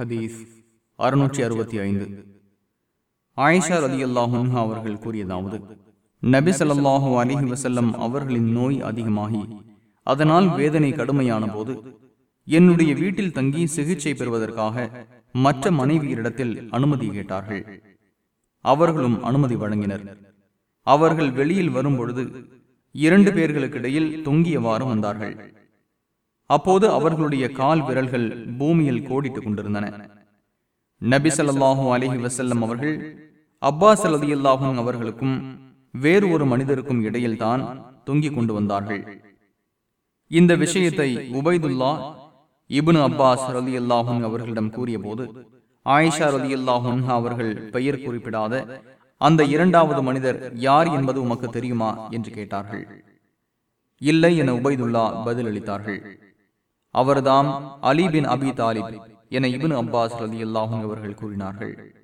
ஹதீஸ் அறுநூற்றி அறுபத்தி ஐந்து. ஆயிஷா ரதி அல்லாஹா அவர்கள் கூறியதாவது நபி சொல்லாஹு அலிஹி வசல்லம் அவர்களின் நோய் அதிகமாகி அதனால் வேதனை கடுமையான போது என்னுடைய வீட்டில் தங்கி சிகிச்சை பெறுவதற்காக மற்ற மனைவியரிடத்தில் அனுமதி கேட்டார்கள். அவர்களும் அனுமதி வழங்கினர். அவர்கள் வெளியில் வரும் பொழுது இரண்டு பேர்களுக்கிடையில் தொங்கியவாறு வந்தார்கள். அப்போது அவர்களுடைய கால் விரல்கள் பூமியில் கோடிட்டுக் கொண்டிருந்தன. நபி ஸல்லல்லாஹு அலைஹி வஸல்லம் அவர்கள் அப்பாஸ் ரலியல்லாஹு அவர்களுக்கும் வேறு ஒரு மனிதருக்கும் இடையில்தான் தொங்கிக் கொண்டு வந்தார்கள். இந்த விஷயத்தை உபைதுல்லா இப்னு அப்பாஸ் ரலியல்லாஹு அவர்களிடம் கூறியபோது ஆயிஷா ரலியல்லாஹு அவர்கள் பெயர் குறிப்பிடாத அந்த இரண்டாவது மனிதர் யார் என்பது உமக்கு தெரியுமா? என்று கேட்டார்கள். இல்லை என உபைதுல்லா பதிலளித்தார்கள். அவர்தாம் அலிபின் அபி தாலிப் என இபின் அப்பாஸ் ரதி அவர்கள் கூறினார்கள்.